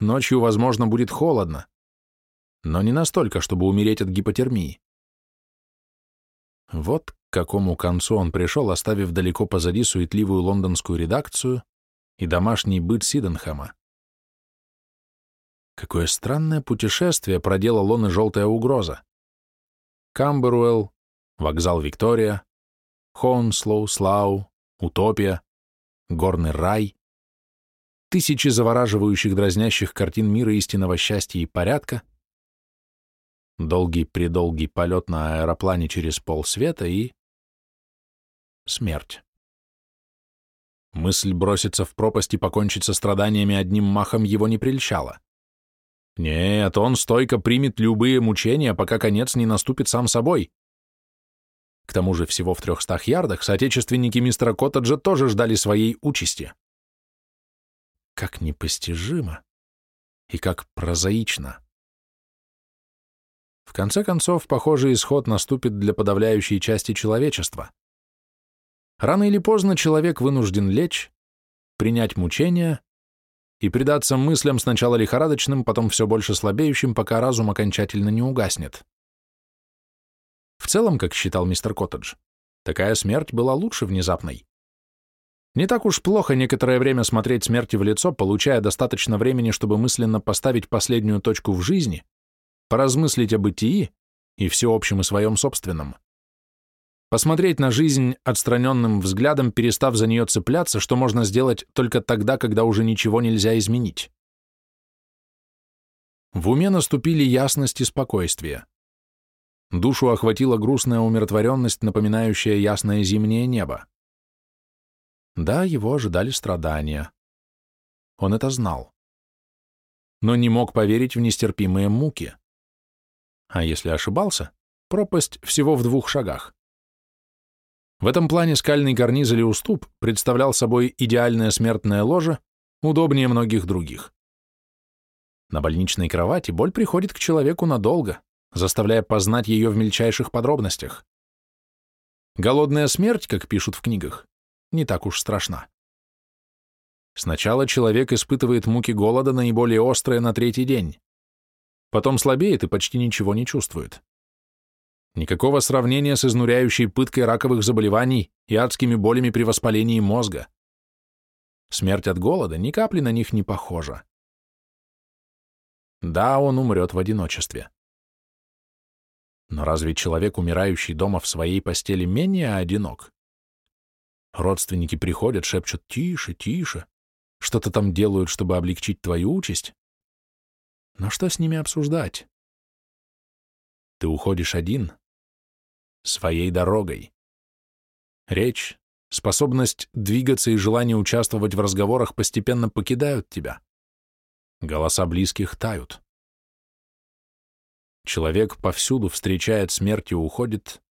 Ночью, возможно, будет холодно, но не настолько, чтобы умереть от гипотермии. Вот какому концу он пришел, оставив далеко позади суетливую лондонскую редакцию и домашний быт Сиденхэма. Какое странное путешествие проделал он и желтая угроза. Камберуэлл, вокзал Виктория, Хонслоу, Слау, Утопия, Горный рай, тысячи завораживающих дразнящих картин мира истинного счастья и порядка, долгий-предолгий полет на аэроплане через полсвета и смерть. Мысль броситься в пропасть и покончить со страданиями одним махом его не прельщала. Нет, он стойко примет любые мучения, пока конец не наступит сам собой. К тому же всего в трехстах ярдах соотечественники мистера Коттеджа тоже ждали своей участи. Как непостижимо и как прозаично. В конце концов, похожий исход наступит для подавляющей части человечества. Рано или поздно человек вынужден лечь, принять мучения и предаться мыслям сначала лихорадочным, потом все больше слабеющим, пока разум окончательно не угаснет. В целом, как считал мистер Коттедж, такая смерть была лучше внезапной. Не так уж плохо некоторое время смотреть смерти в лицо, получая достаточно времени, чтобы мысленно поставить последнюю точку в жизни, поразмыслить о бытии и всеобщем и своем собственном. Посмотреть на жизнь отстраненным взглядом, перестав за нее цепляться, что можно сделать только тогда, когда уже ничего нельзя изменить. В уме наступили ясность и спокойствие. Душу охватила грустная умиротворенность, напоминающая ясное зимнее небо. Да, его ожидали страдания. Он это знал. Но не мог поверить в нестерпимые муки. А если ошибался, пропасть всего в двух шагах. В этом плане скальный карниз или уступ представлял собой идеальное смертное ложе, удобнее многих других. На больничной кровати боль приходит к человеку надолго, заставляя познать ее в мельчайших подробностях. Голодная смерть, как пишут в книгах, не так уж страшна. Сначала человек испытывает муки голода наиболее острые на третий день. Потом слабеет и почти ничего не чувствует. Никакого сравнения с изнуряющей пыткой раковых заболеваний и адскими болями при воспалении мозга. Смерть от голода ни капли на них не похожа. Да, он умрет в одиночестве. Но разве человек, умирающий дома в своей постели, менее одинок? Родственники приходят, шепчут «тише, тише», что-то там делают, чтобы облегчить твою участь. Но что с ними обсуждать? Ты уходишь один, своей дорогой. Речь, способность двигаться и желание участвовать в разговорах постепенно покидают тебя. Голоса близких тают. Человек повсюду встречает смерть и уходит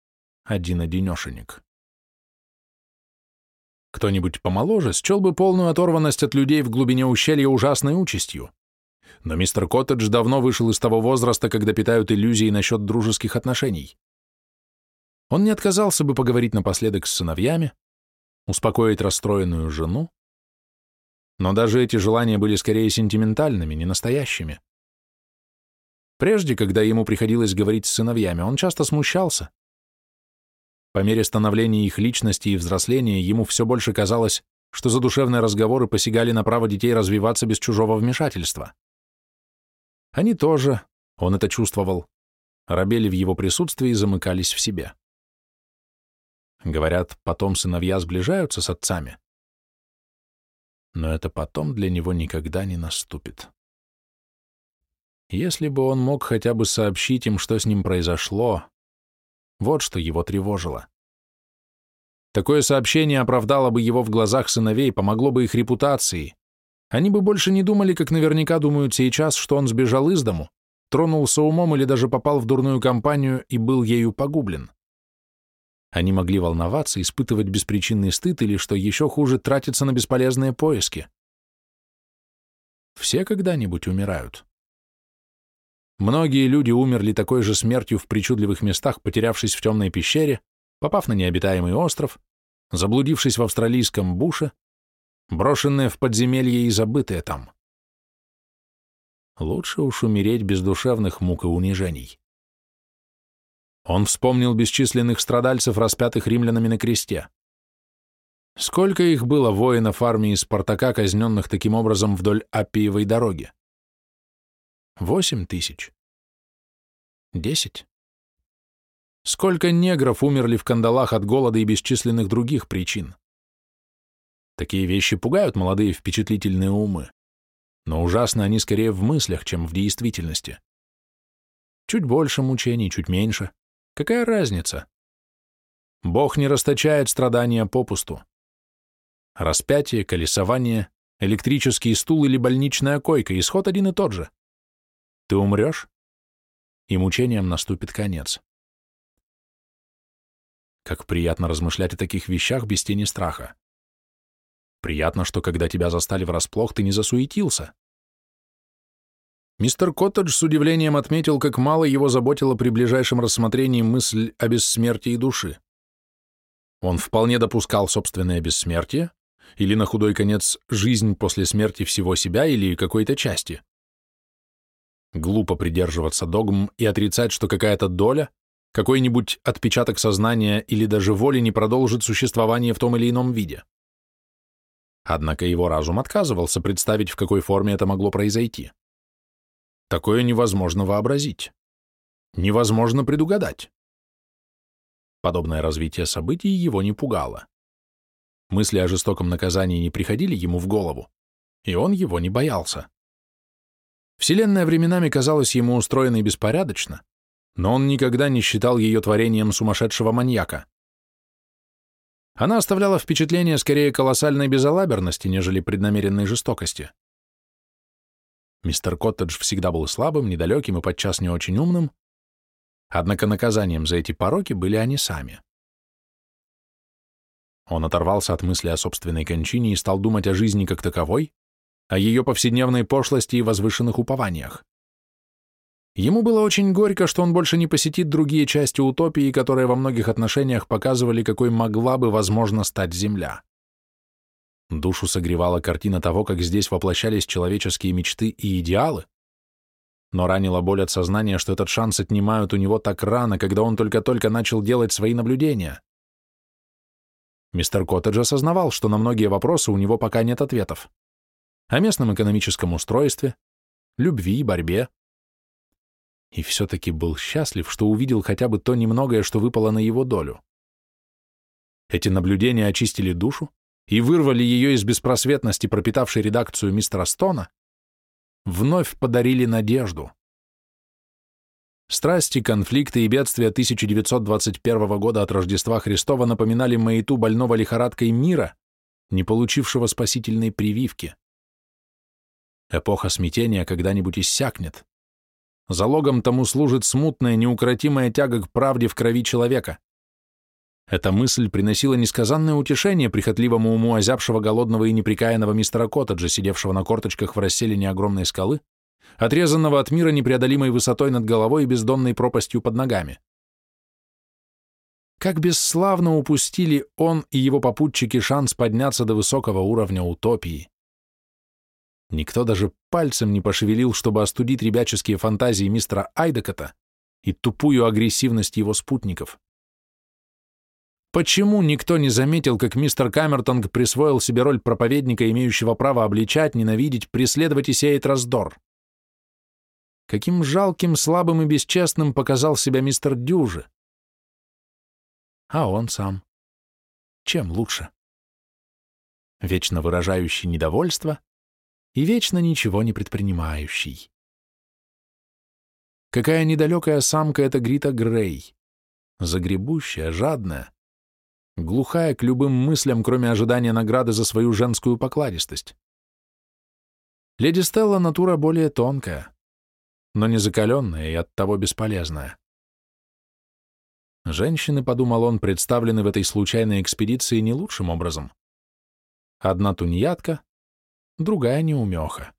один-одинешенек. Кто-нибудь помоложе счел бы полную оторванность от людей в глубине ущелья ужасной участью. Но мистер Коттедж давно вышел из того возраста, когда питают иллюзии насчет дружеских отношений. Он не отказался бы поговорить напоследок с сыновьями, успокоить расстроенную жену, но даже эти желания были скорее сентиментальными, не настоящими. Прежде, когда ему приходилось говорить с сыновьями, он часто смущался. По мере становления их личности и взросления ему все больше казалось, что задушевные разговоры посягали на право детей развиваться без чужого вмешательства. Они тоже, он это чувствовал, рабели в его присутствии и замыкались в себе. Говорят, потом сыновья сближаются с отцами. Но это потом для него никогда не наступит. Если бы он мог хотя бы сообщить им, что с ним произошло, вот что его тревожило. Такое сообщение оправдало бы его в глазах сыновей, помогло бы их репутации. Они бы больше не думали, как наверняка думают сейчас, что он сбежал из дому, тронулся умом или даже попал в дурную компанию и был ею погублен. Они могли волноваться, испытывать беспричинный стыд или, что еще хуже, тратиться на бесполезные поиски. Все когда-нибудь умирают. Многие люди умерли такой же смертью в причудливых местах, потерявшись в темной пещере, попав на необитаемый остров, заблудившись в австралийском буше, брошенные в подземелье и забытые там. Лучше уж умереть без душевных мук и унижений. Он вспомнил бесчисленных страдальцев, распятых римлянами на кресте. Сколько их было воинов армии Спартака, казненных таким образом вдоль Аппиевой дороги? Восемь тысяч? Десять? Сколько негров умерли в кандалах от голода и бесчисленных других причин? Такие вещи пугают молодые впечатлительные умы, но ужасно они скорее в мыслях, чем в действительности. Чуть больше мучений, чуть меньше. Какая разница? Бог не расточает страдания попусту. Распятие, колесование, электрический стул или больничная койка, исход один и тот же. Ты умрешь, и мучением наступит конец. Как приятно размышлять о таких вещах без тени страха. Приятно, что когда тебя застали врасплох, ты не засуетился. Мистер Коттедж с удивлением отметил, как мало его заботила при ближайшем рассмотрении мысль о бессмертии души. Он вполне допускал собственное бессмертие, или на худой конец жизнь после смерти всего себя или какой-то части. Глупо придерживаться догм и отрицать, что какая-то доля, какой-нибудь отпечаток сознания или даже воли не продолжит существование в том или ином виде. Однако его разум отказывался представить, в какой форме это могло произойти. Такое невозможно вообразить. Невозможно предугадать. Подобное развитие событий его не пугало. Мысли о жестоком наказании не приходили ему в голову, и он его не боялся. Вселенная временами казалась ему устроенной беспорядочно, но он никогда не считал ее творением сумасшедшего маньяка. Она оставляла впечатление скорее колоссальной безалаберности, нежели преднамеренной жестокости. Мистер Коттедж всегда был слабым, недалеким и подчас не очень умным, однако наказанием за эти пороки были они сами. Он оторвался от мысли о собственной кончине и стал думать о жизни как таковой, о ее повседневной пошлости и возвышенных упованиях. Ему было очень горько, что он больше не посетит другие части утопии, которые во многих отношениях показывали, какой могла бы, возможно, стать Земля. Душу согревала картина того, как здесь воплощались человеческие мечты и идеалы, но ранила боль от сознания, что этот шанс отнимают у него так рано, когда он только-только начал делать свои наблюдения. Мистер Коттедж осознавал, что на многие вопросы у него пока нет ответов. О местном экономическом устройстве, любви борьбе. И все-таки был счастлив, что увидел хотя бы то немногое, что выпало на его долю. Эти наблюдения очистили душу и вырвали ее из беспросветности, пропитавшей редакцию мистера Стона, вновь подарили надежду. Страсти, конфликты и бедствия 1921 года от Рождества Христова напоминали маяту больного лихорадкой мира, не получившего спасительной прививки. Эпоха смятения когда-нибудь иссякнет. Залогом тому служит смутная, неукротимая тяга к правде в крови человека. Эта мысль приносила несказанное утешение прихотливому уму озябшего голодного и неприкаянного мистера Коттеджа, сидевшего на корточках в расселине огромной скалы, отрезанного от мира непреодолимой высотой над головой и бездонной пропастью под ногами. Как бесславно упустили он и его попутчики шанс подняться до высокого уровня утопии. Никто даже пальцем не пошевелил, чтобы остудить ребяческие фантазии мистера Айдекота и тупую агрессивность его спутников. Почему никто не заметил, как мистер Камертонг присвоил себе роль проповедника, имеющего право обличать, ненавидеть, преследовать и сеять раздор? каким жалким, слабым и бесчестным показал себя мистер Дюжи. А он сам. Чем лучше? Вечно выражающий недовольство и вечно ничего не предпринимающий. Какая недалекая самка эта Грита Грей, загребущая, жадная, глухая к любым мыслям, кроме ожидания награды за свою женскую покладистость. Леди Стелла натура более тонкая, но не закаленная и оттого бесполезная. Женщины, подумал он, представлены в этой случайной экспедиции не лучшим образом. Одна тунеядка, другая неумеха.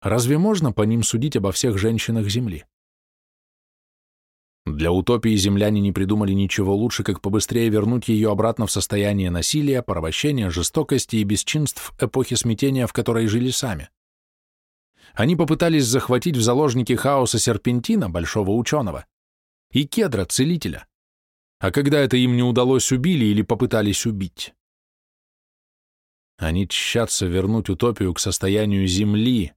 Разве можно по ним судить обо всех женщинах Земли? Для утопии земляне не придумали ничего лучше, как побыстрее вернуть ее обратно в состояние насилия, порабощения, жестокости и бесчинств эпохи смятения, в которой жили сами. Они попытались захватить в заложники хаоса серпентина, большого ученого, и кедра, целителя. А когда это им не удалось, убили или попытались убить. Они тщатся вернуть утопию к состоянию Земли.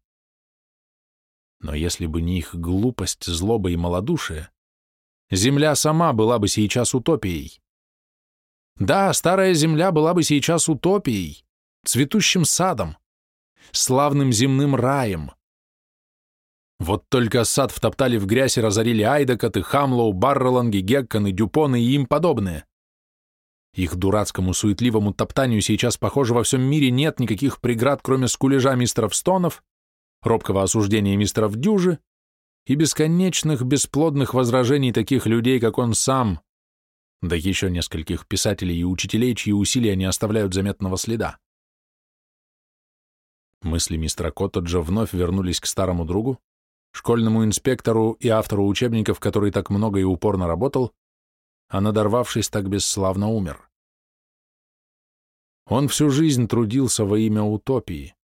Но если бы не их глупость, злоба и малодушие, Земля сама была бы сейчас утопией. Да, старая Земля была бы сейчас утопией, цветущим садом, славным земным раем, вот только сад втоптали в грязь и разорили Айдакоты, Хамлоу, Барроланги, Гекконы, Дюпоны и им подобные. Их дурацкому суетливому топтанию сейчас, похоже, во всем мире нет никаких преград, кроме скулежа мистеров Стонов, робкого осуждения мистеров Дюжи и бесконечных бесплодных возражений таких людей, как он сам, да еще нескольких писателей и учителей, чьи усилия не оставляют заметного следа. Мысли мистера Коттеджа вновь вернулись к старому другу, школьному инспектору и автору учебников, который так много и упорно работал, а надорвавшись, так бесславно умер. Он всю жизнь трудился во имя утопии.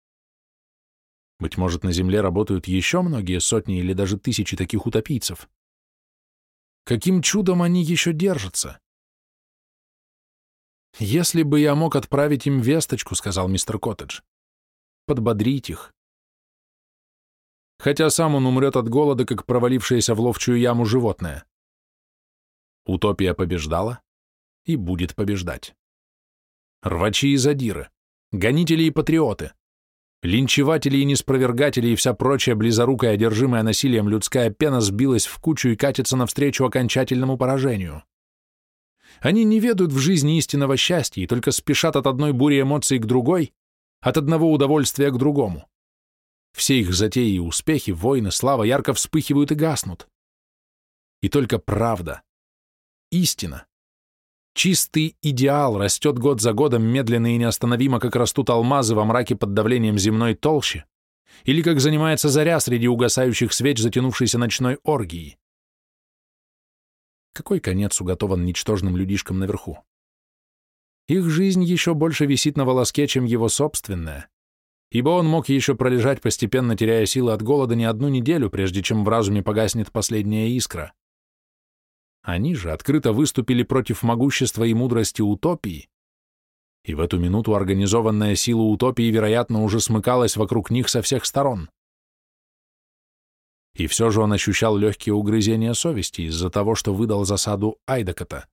Быть может, на Земле работают еще многие сотни или даже тысячи таких утопийцев. Каким чудом они еще держатся? «Если бы я мог отправить им весточку», — сказал мистер Коттедж, — «подбодрить их». Хотя сам он умрет от голода, как провалившееся в ловчую яму животное. Утопия побеждала и будет побеждать. Рвачи и задиры, гонители и патриоты, линчеватели и неспровергатели и вся прочая близорукая, одержимая насилием людская пена сбилась в кучу и катится навстречу окончательному поражению. Они не ведают в жизни истинного счастья и только спешат от одной бури эмоций к другой, от одного удовольствия к другому. Все их затеи и успехи, войны, слава ярко вспыхивают и гаснут. И только правда, истина, чистый идеал растет год за годом медленно и неостановимо, как растут алмазы во мраке под давлением земной толщи, или как занимается заря среди угасающих свеч затянувшейся ночной оргии. Какой конец уготован ничтожным людишкам наверху? Их жизнь еще больше висит на волоске, чем его собственная, ибо он мог еще пролежать, постепенно теряя силы от голода не одну неделю, прежде чем в разуме погаснет последняя искра. Они же открыто выступили против могущества и мудрости утопии, и в эту минуту организованная сила утопии, вероятно, уже смыкалась вокруг них со всех сторон и все же он ощущал легкие угрызения совести из-за того, что выдал засаду Айдакота.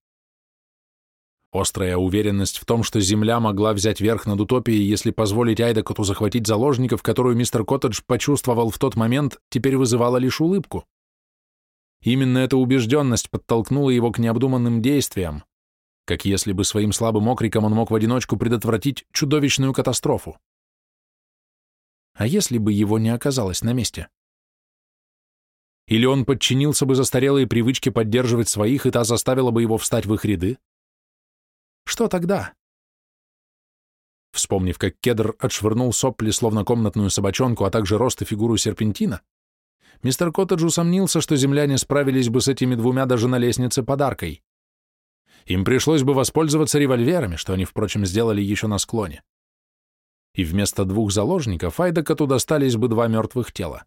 Острая уверенность в том, что Земля могла взять верх над утопией, если позволить Айдакоту захватить заложников, которую мистер Коттедж почувствовал в тот момент, теперь вызывала лишь улыбку. Именно эта убежденность подтолкнула его к необдуманным действиям, как если бы своим слабым окриком он мог в одиночку предотвратить чудовищную катастрофу. А если бы его не оказалось на месте? Или он подчинился бы застарелой привычке поддерживать своих, и та заставила бы его встать в их ряды? Что тогда? Вспомнив, как кедр отшвырнул сопли, словно комнатную собачонку, а также рост и фигуру серпентина, мистер Коттедж усомнился, что земляне справились бы с этими двумя даже на лестнице подаркой. Им пришлось бы воспользоваться револьверами, что они, впрочем, сделали еще на склоне. И вместо двух заложников Айдакоту достались бы два мертвых тела.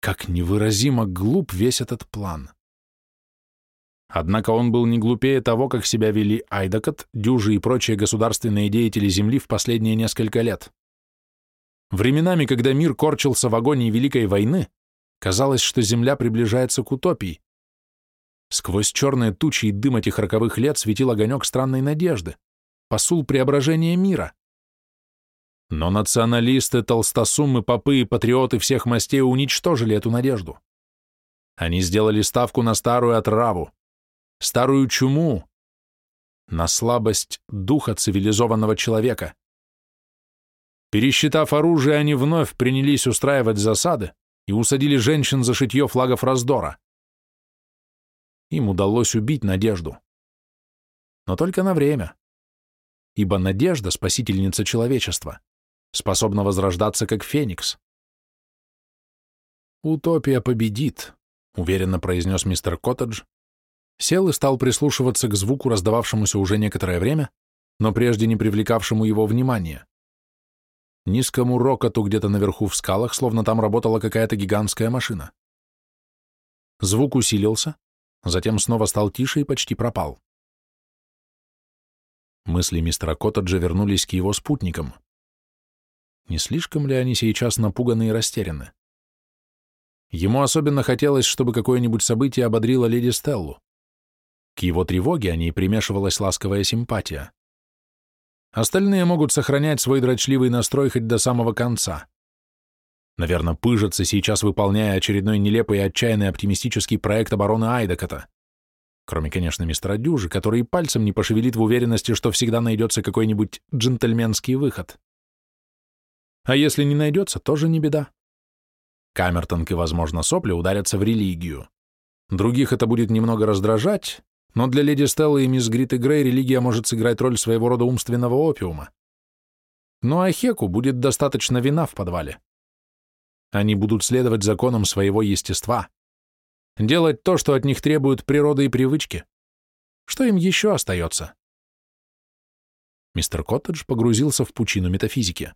Как невыразимо глуп весь этот план. Однако он был не глупее того, как себя вели Айдакот, Дюжи и прочие государственные деятели Земли в последние несколько лет. Временами, когда мир корчился в агонии Великой войны, казалось, что Земля приближается к утопии. Сквозь черные тучи и дым этих роковых лет светил огонек странной надежды, посул преображения мира. Но националисты, толстосумы, попы и патриоты всех мастей уничтожили эту надежду. Они сделали ставку на старую отраву, старую чуму, на слабость духа цивилизованного человека. Пересчитав оружие, они вновь принялись устраивать засады и усадили женщин за шитье флагов раздора. Им удалось убить надежду. Но только на время, ибо надежда — спасительница человечества способна возрождаться как феникс. «Утопия победит», — уверенно произнес мистер Коттедж, сел и стал прислушиваться к звуку, раздававшемуся уже некоторое время, но прежде не привлекавшему его внимания. Низкому рокоту где-то наверху в скалах, словно там работала какая-то гигантская машина. Звук усилился, затем снова стал тише и почти пропал. Мысли мистера Коттеджа вернулись к его спутникам. Не слишком ли они сейчас напуганы и растеряны? Ему особенно хотелось, чтобы какое-нибудь событие ободрило леди Стеллу. К его тревоге о ней примешивалась ласковая симпатия. Остальные могут сохранять свой дрочливый настрой хоть до самого конца. Наверное, пыжатся сейчас, выполняя очередной нелепый и отчаянный оптимистический проект обороны Айдакота. Кроме, конечно, мистера Дюжи, который пальцем не пошевелит в уверенности, что всегда найдется какой-нибудь джентльменский выход. А если не найдется, тоже не беда. Камертонг и, возможно, сопли ударятся в религию. Других это будет немного раздражать, но для леди Стеллы и мисс Грит и Грей религия может сыграть роль своего рода умственного опиума. Ну а Хеку будет достаточно вина в подвале. Они будут следовать законам своего естества, делать то, что от них требуют природа и привычки. Что им еще остается? Мистер Коттедж погрузился в пучину метафизики.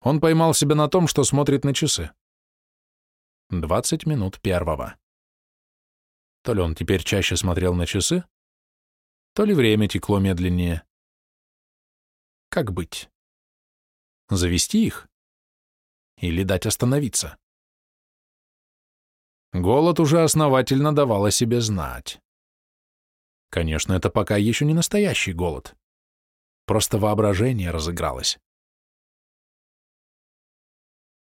Он поймал себя на том, что смотрит на часы. Двадцать минут первого. То ли он теперь чаще смотрел на часы, то ли время текло медленнее. Как быть? Завести их? Или дать остановиться? Голод уже основательно давал о себе знать. Конечно, это пока еще не настоящий голод. Просто воображение разыгралось.